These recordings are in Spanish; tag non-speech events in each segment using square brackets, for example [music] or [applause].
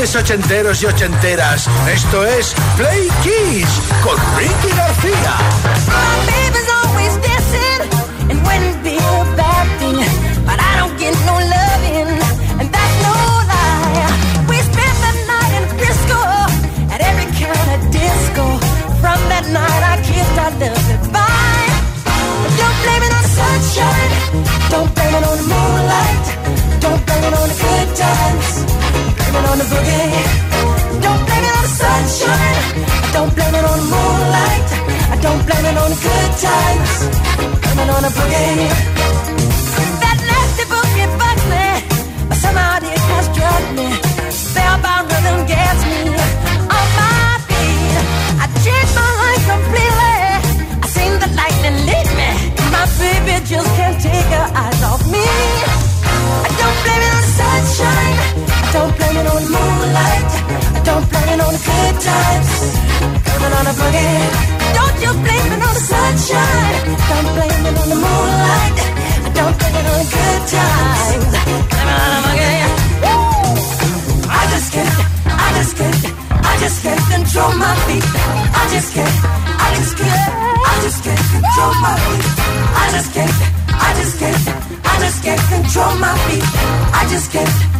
Ochenteros y ochenteras. Esto es Play Kiss con Ricky García. The boogie. Don't blame it on the sunshine, I don't blame it on the moonlight, I don't blame it on the good times, blame it on the boogie. That nasty boogie bugs me, but somehow it has struck me. Spellbound rhythm gets me on my feet. I changed my life completely. I seen the lightning lead me. My baby just can't take her eyes off me. I don't blame it on the sunshine. Don't blame it on the moonlight. I don't blame it on the good times. It on the boogie. Don't you blame it on the sunshine. Don't blame it on the moonlight. I don't blame it on the good times. It on the boogie. I just can't, I just can't, I just can't control my feet. I just can't, I just can't, I just can't control my feet. I just can't, I just can't, I just can't control my feet. I just can't,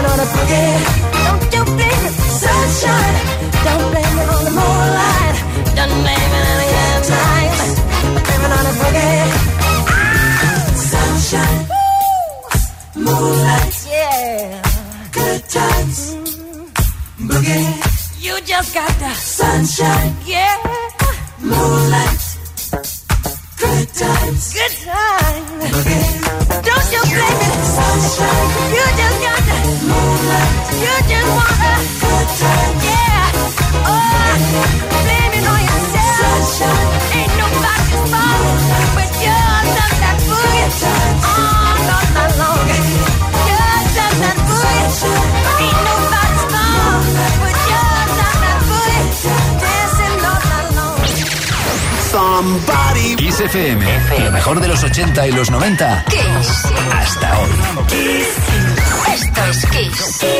It on the boogie. Don't you blame it, sunshine. Don't blame it on the moonlight. Don't blame it on the good times. I blame it on the boogie. Ah, sunshine, moonlight, yeah, good times, boogie. You just got the sunshine, yeah, moonlight, Kiss FM, lo mejor de los 80 y los 90 Kiss. hasta hoy. Esto es Kiss.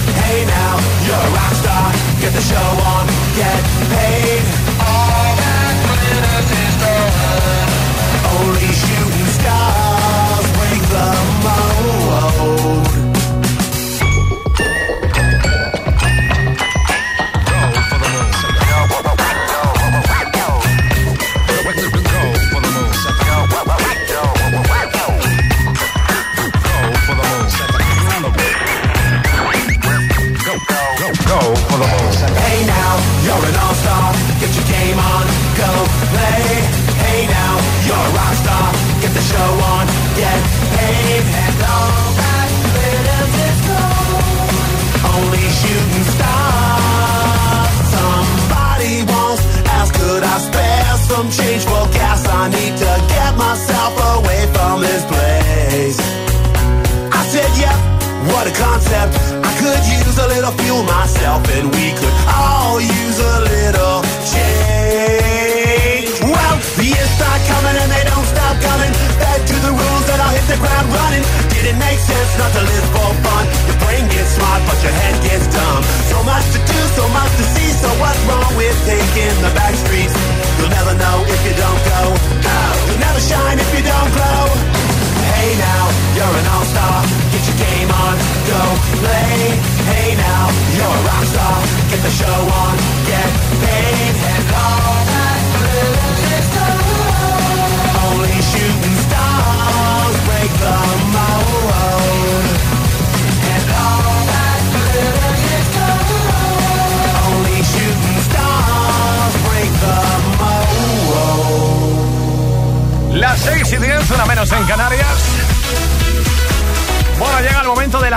Hey now, you're a rock star. Get the show on, get paid. Not to live for fun? Your brain gets smart, but your head gets dumb. So much to do, so much to see. So what's wrong with taking the back streets? You'll never know if you don't go.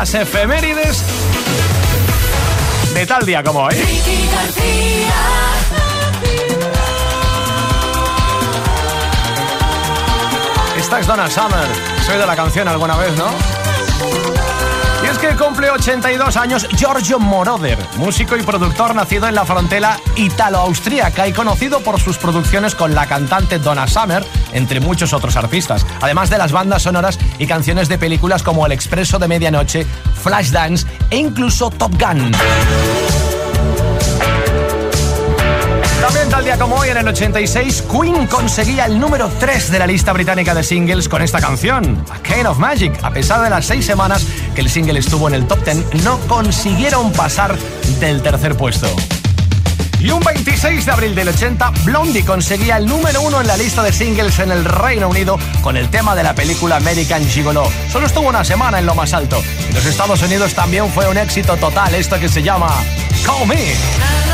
Las efemérides de tal día como hoy. Esta es Donna Summer. Soy de la canción alguna vez, ¿no? Es que cumple 82 años Giorgio Moroder, músico y productor nacido en la frontera italo-austríaca y conocido por sus producciones con la cantante Donna Summer, entre muchos otros artistas, además de las bandas sonoras y canciones de películas como El Expreso de Medianoche, Flashdance e incluso Top Gun. También tal día como hoy, en el 86, Queen conseguía el número 3 de la lista británica de singles con esta canción, A Kind of Magic. A pesar de las seis semanas que el single estuvo en el top 10, no consiguieron pasar del tercer puesto. Y un 26 de abril del 80, Blondie conseguía el número uno en la lista de singles en el Reino Unido con el tema de la película American Gigolo. Solo estuvo una semana en lo más alto. En los Estados Unidos también fue un éxito total esto que se llama Call Me.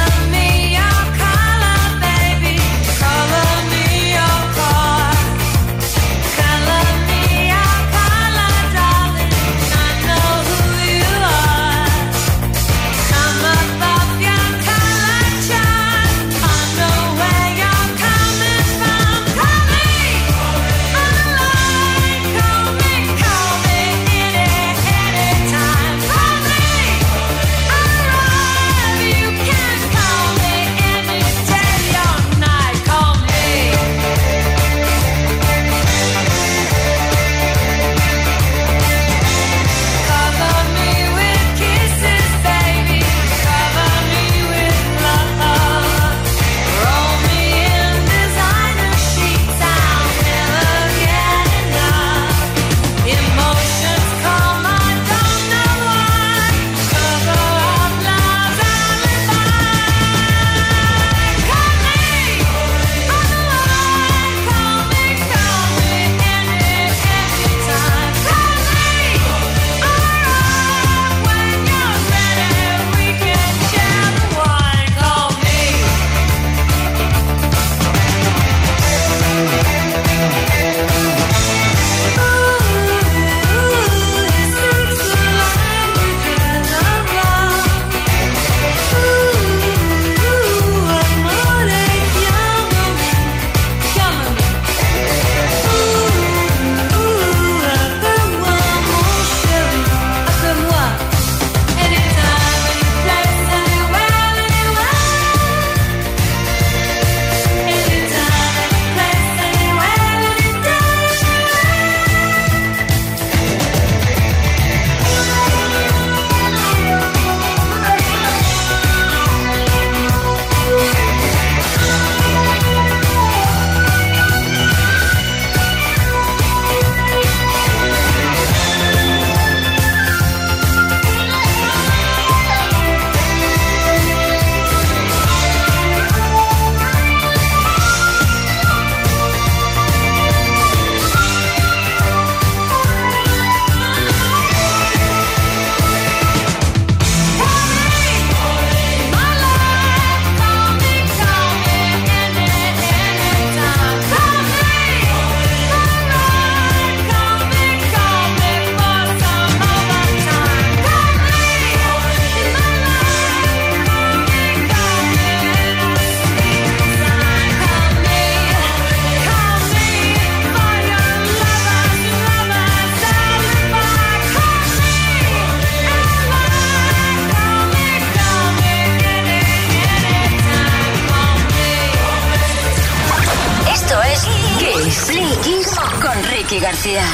Ricky García.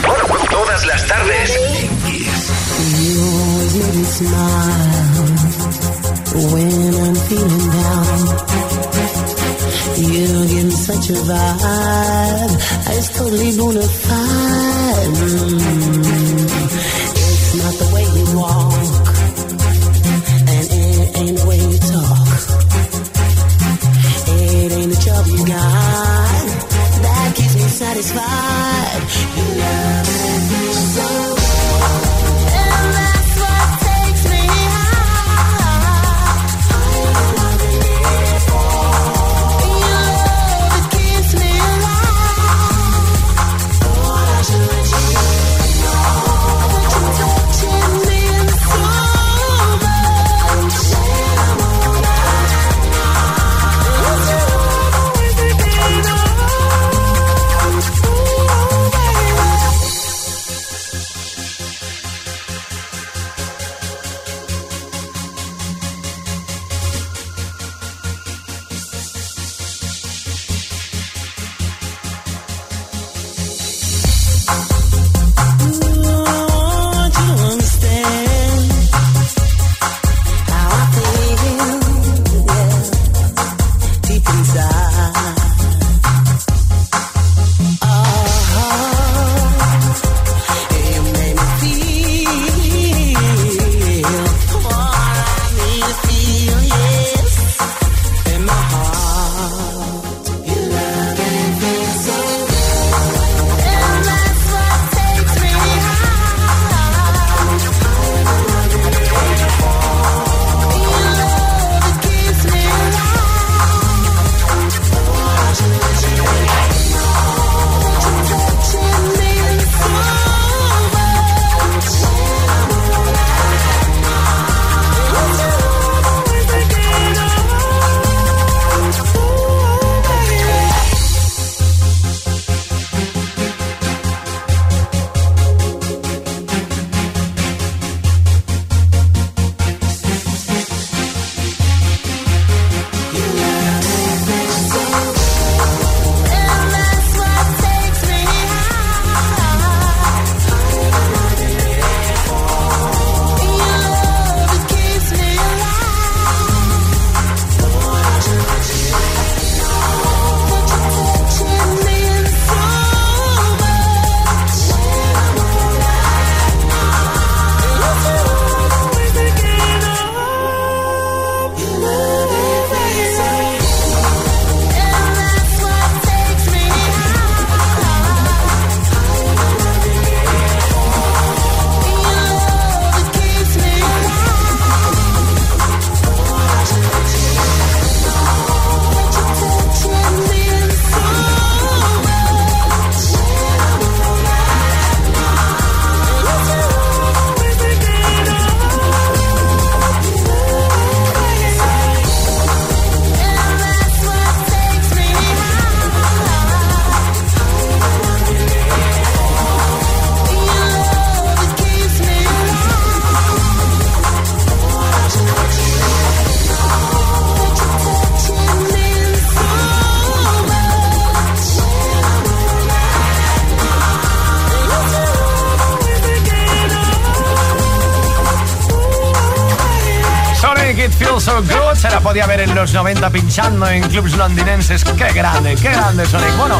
Todas las tardes. You always make me smile when I'm feeling down. You give me such a vibe. It's totally bona fide. Mm. It's not the way you walk, and it ain't the way you talk. It ain't the job you got that keeps me satisfied. Podía ver en los 90 pinchando en clubs londinenses. ¡Qué grande, qué grande Sonic! Bueno,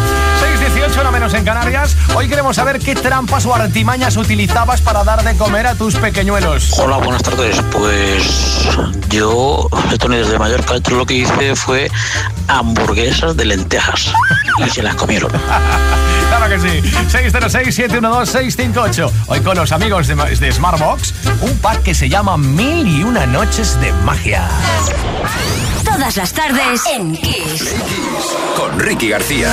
6.18, no menos en Canarias. Hoy queremos saber qué trampas o artimañas utilizabas para dar de comer a tus pequeñuelos. Hola, buenas tardes. Pues yo, Tony desde Mallorca, lo que hice fue hamburguesas de lentejas y se las comieron. [laughs] Que sí. 606-712-658. Hoy con los amigos de, de Smartbox, un pack que se llama Mil y una noches de magia. Todas las tardes en Kiss. Con Ricky García.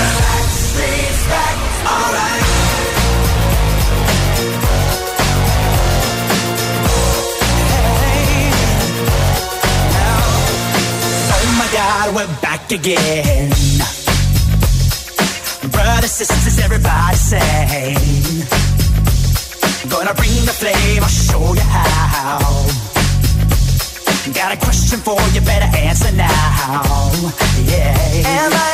Oh my God, we're back again. Sisters, everybody say. Gonna bring the flame, I'll show you how. Got a question for you, better answer now. Yeah.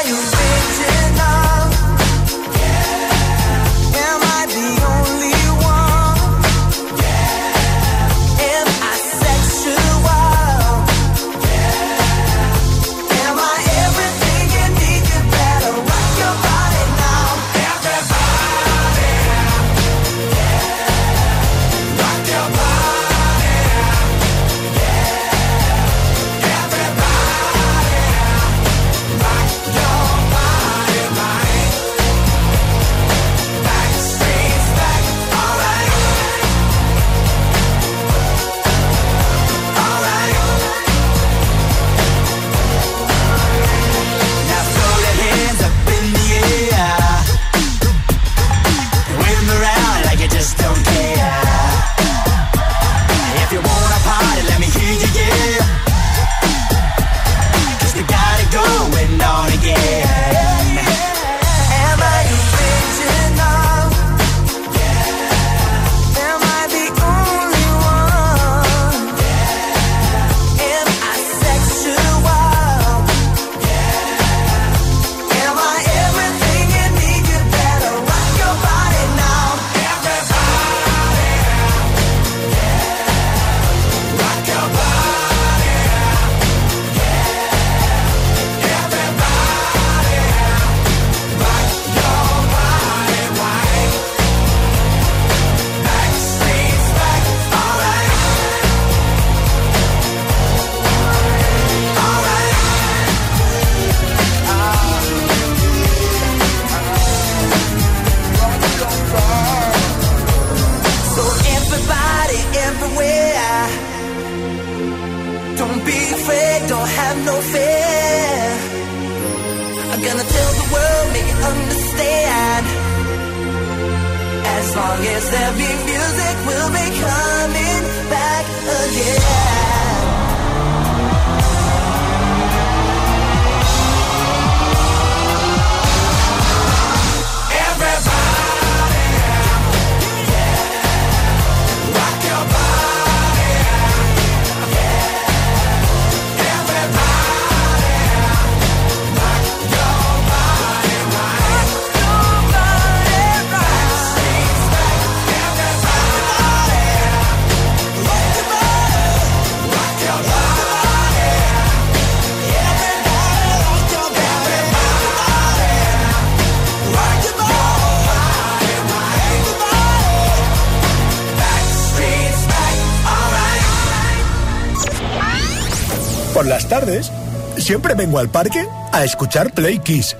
siempre vengo al parque a escuchar Play Kiss.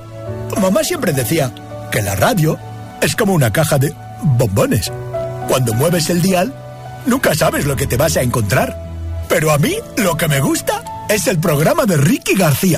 Mamá siempre decía que la radio es como una caja de bombones. Cuando mueves el dial, nunca sabes lo que te vas a encontrar. Pero a mí lo que me gusta es el programa de Ricky García.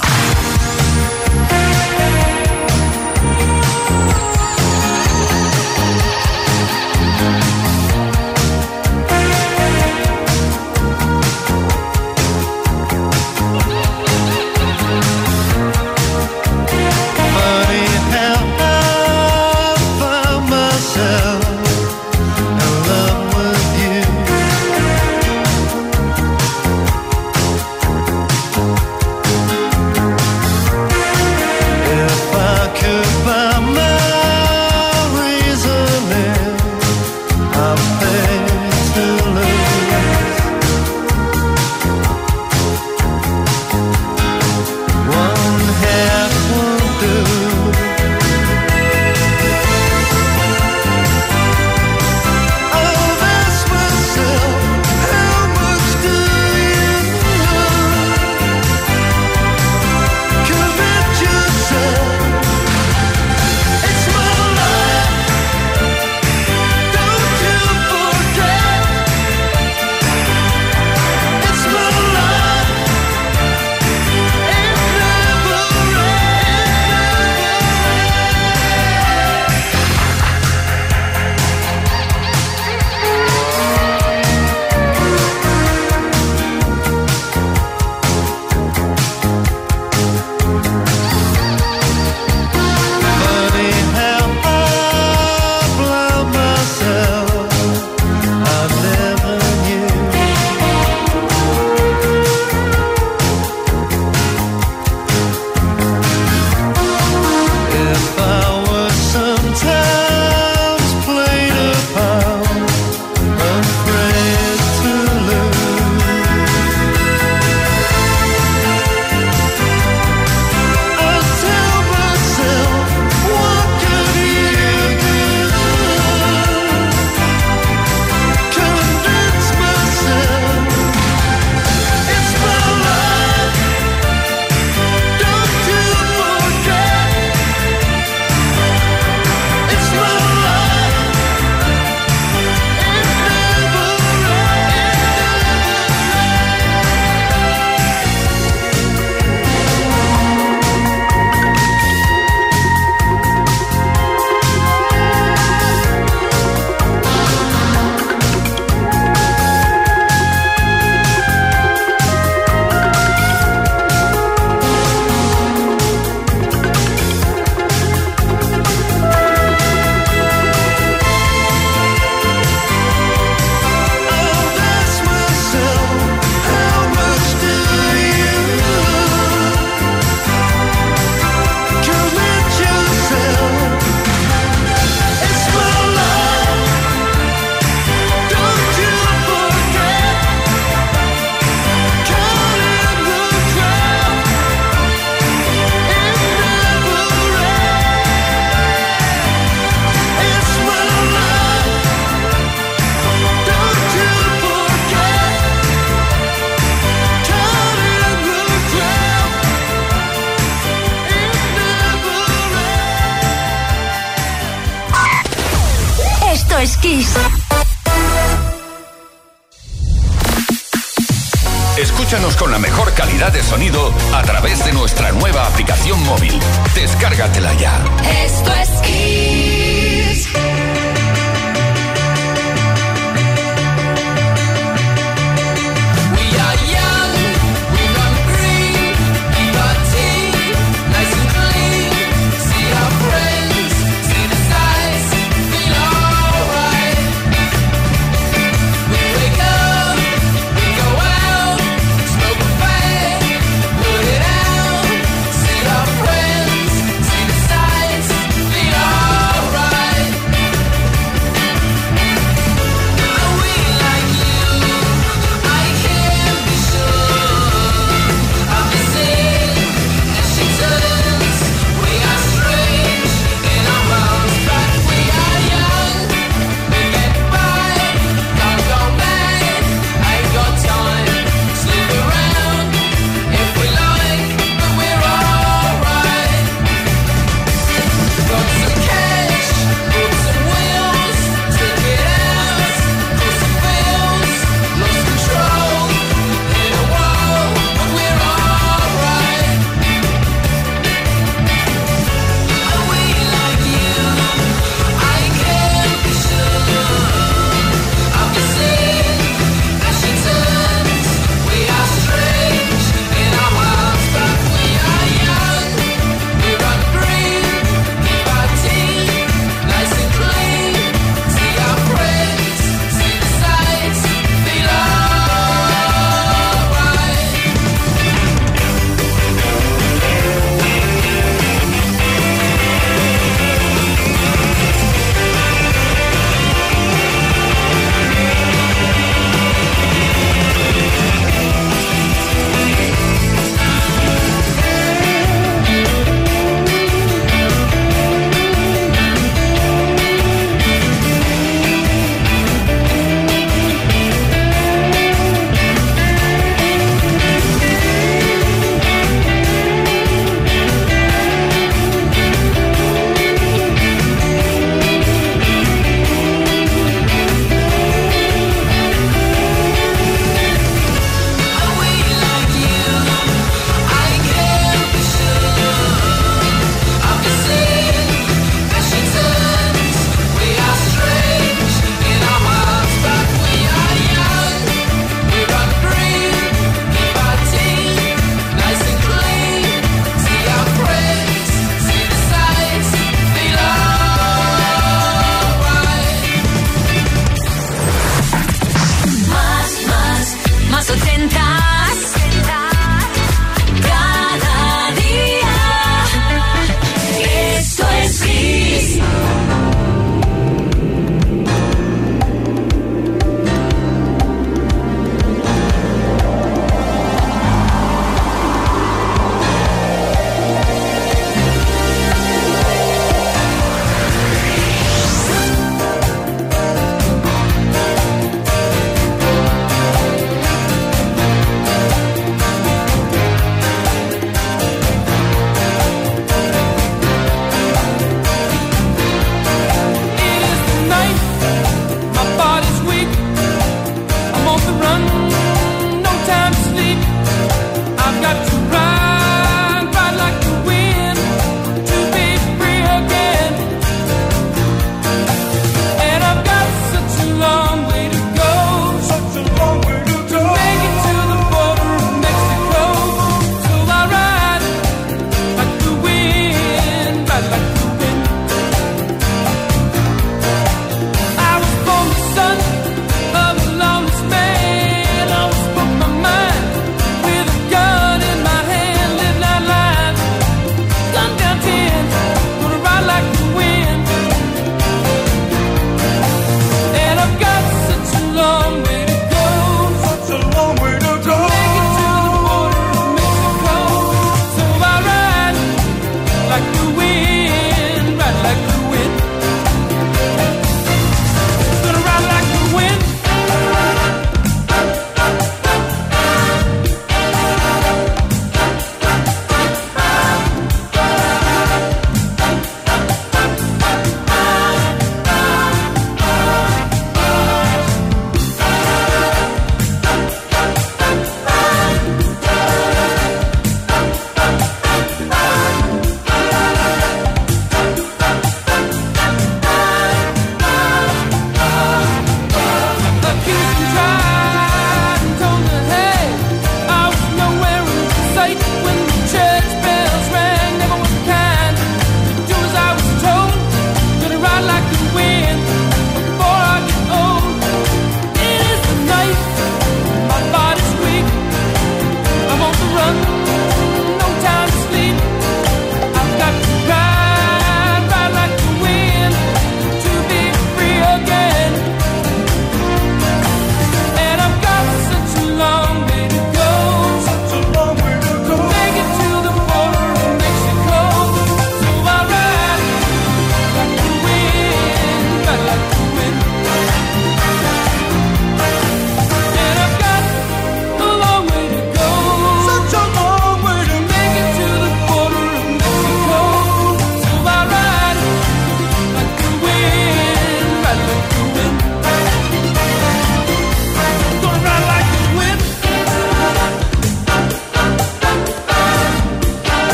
sonido a través de nuestra nueva aplicación móvil. Descárgatela ya.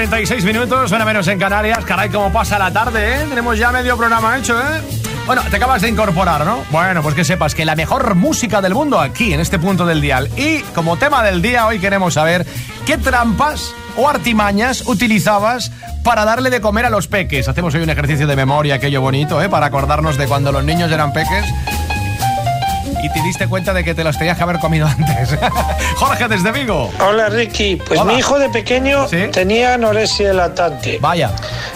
36 minutos, una menos en Canarias. Caray, cómo pasa la tarde, ¿eh? Tenemos ya medio programa hecho, ¿eh? Bueno, te acabas de incorporar, ¿no? Bueno, pues que sepas que la mejor música del mundo aquí, en este punto del dial. Y como tema del día, hoy queremos saber qué trampas o artimañas utilizabas para darle de comer a los peques. Hacemos hoy un ejercicio de memoria, aquello bonito, ¿eh? Para acordarnos de cuando los niños eran peques y te diste cuenta de que te los tenías que haber comido antes. [laughs] Jorge, desde Vigo. Hola Ricky, pues Hola. mi hijo de pequeño ¿Sí? tenía anorexia latante. Vaya.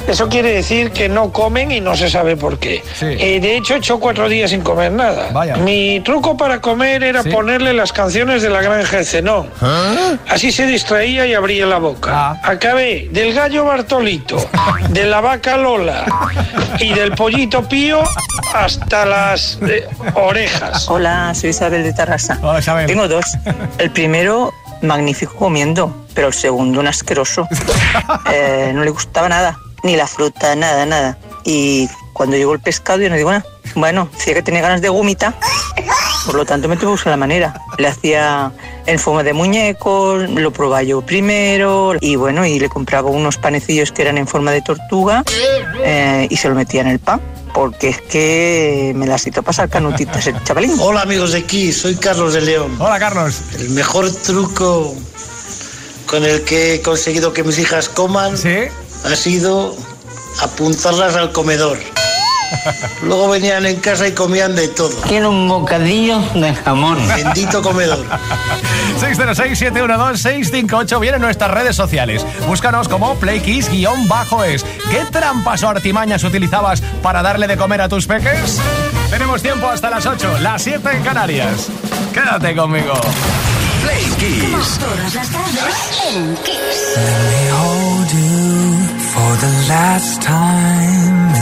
Eso quiere decir que no comen y no se sabe por qué. Sí. Eh, de hecho, echó cuatro días sin comer nada. Vaya. Mi truco para comer era Sí. ponerle las canciones de la granja de Zenón. Así se distraía y abría la boca. Ah. Acabé del gallo Bartolito, de la vaca Lola y del pollito Pío hasta las eh, orejas. Hola, soy Isabel de Tarrasa. Hola, Isabel. Tengo dos. El primero, magnífico comiendo, pero el segundo, un asqueroso. [laughs] Eh, no le gustaba nada, ni la fruta, nada, nada. Y cuando llegó el pescado, yo no digo nada. Bueno, decía que tenía ganas de gomita, por lo tanto me tuve que buscar la manera. Le hacía en forma de muñecos, lo probaba yo primero, y bueno, y le compraba unos panecillos que eran en forma de tortuga eh, y se lo metía en el pan. Porque es que me las hizo pasar canutitas el chavalín. Hola amigos de aquí, soy Carlos de León. Hola, Carlos. El mejor truco con el que he conseguido que mis hijas coman ¿Sí? ha sido apuntarlas al comedor. Luego venían en casa y comían de todo. Quiero un bocadillo de jamón. Bendito comedor. 606-712-658 vienen nuestras redes sociales. Búscanos como PlayKiss-es. ¿Qué trampas o artimañas utilizabas para darle de comer a tus peques? Tenemos tiempo hasta las 8, las 7 en Canarias. Quédate conmigo. Play Kiss. Todas las tardes en Kiss. me hold you for the last time.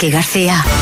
Ricky García.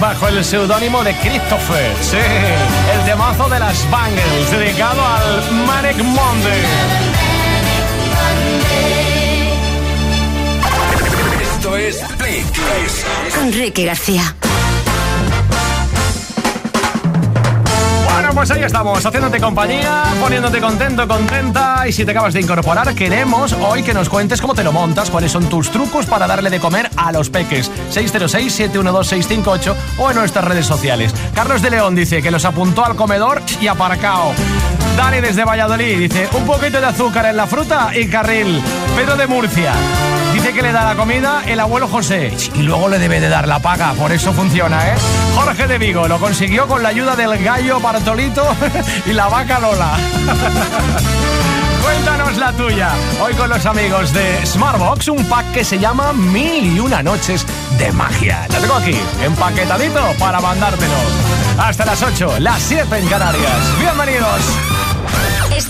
Bajo el seudónimo de Christopher. Sí, el temazo de las Bangles, dedicado al Manic Monday. Esto es Play Kiss. Con Ricky García. Pues ahí estamos, haciéndote compañía, poniéndote contento, contenta. Y si te acabas de incorporar, queremos hoy que nos cuentes cómo te lo montas, cuáles son tus trucos para darle de comer a los peques. 606-712-658 o en nuestras redes sociales. Carlos de León dice que los apuntó al comedor y aparcao. Dani desde Valladolid dice un poquito de azúcar en la fruta y carril. Pedro de Murcia dice que le da la comida el abuelo José y luego le debe de dar la paga, por eso funciona, ¿eh? Jorge de Vigo lo consiguió con la ayuda del gallo Bartolito [laughs] y la vaca Lola. [laughs] Cuéntanos la tuya. Hoy con los amigos de Smartbox, un pack que se llama Mil y una noches de magia. Lo tengo aquí, empaquetadito para mandártelo. Hasta las 8, las 7 en Canarias. Bienvenidos.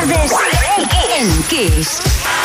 Tardes en Kiss.